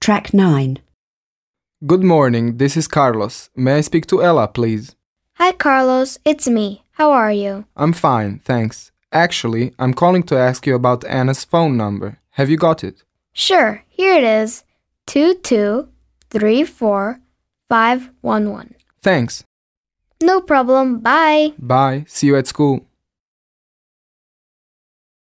Track 9. Good morning, this is Carlos. May I speak to Ella, please? Hi, Carlos. It's me. How are you? I'm fine, thanks. Actually, I'm calling to ask you about Anna's phone number. Have you got it? Sure. Here it is. Two two three four five one one. Thanks. No problem. Bye. Bye. See you at school.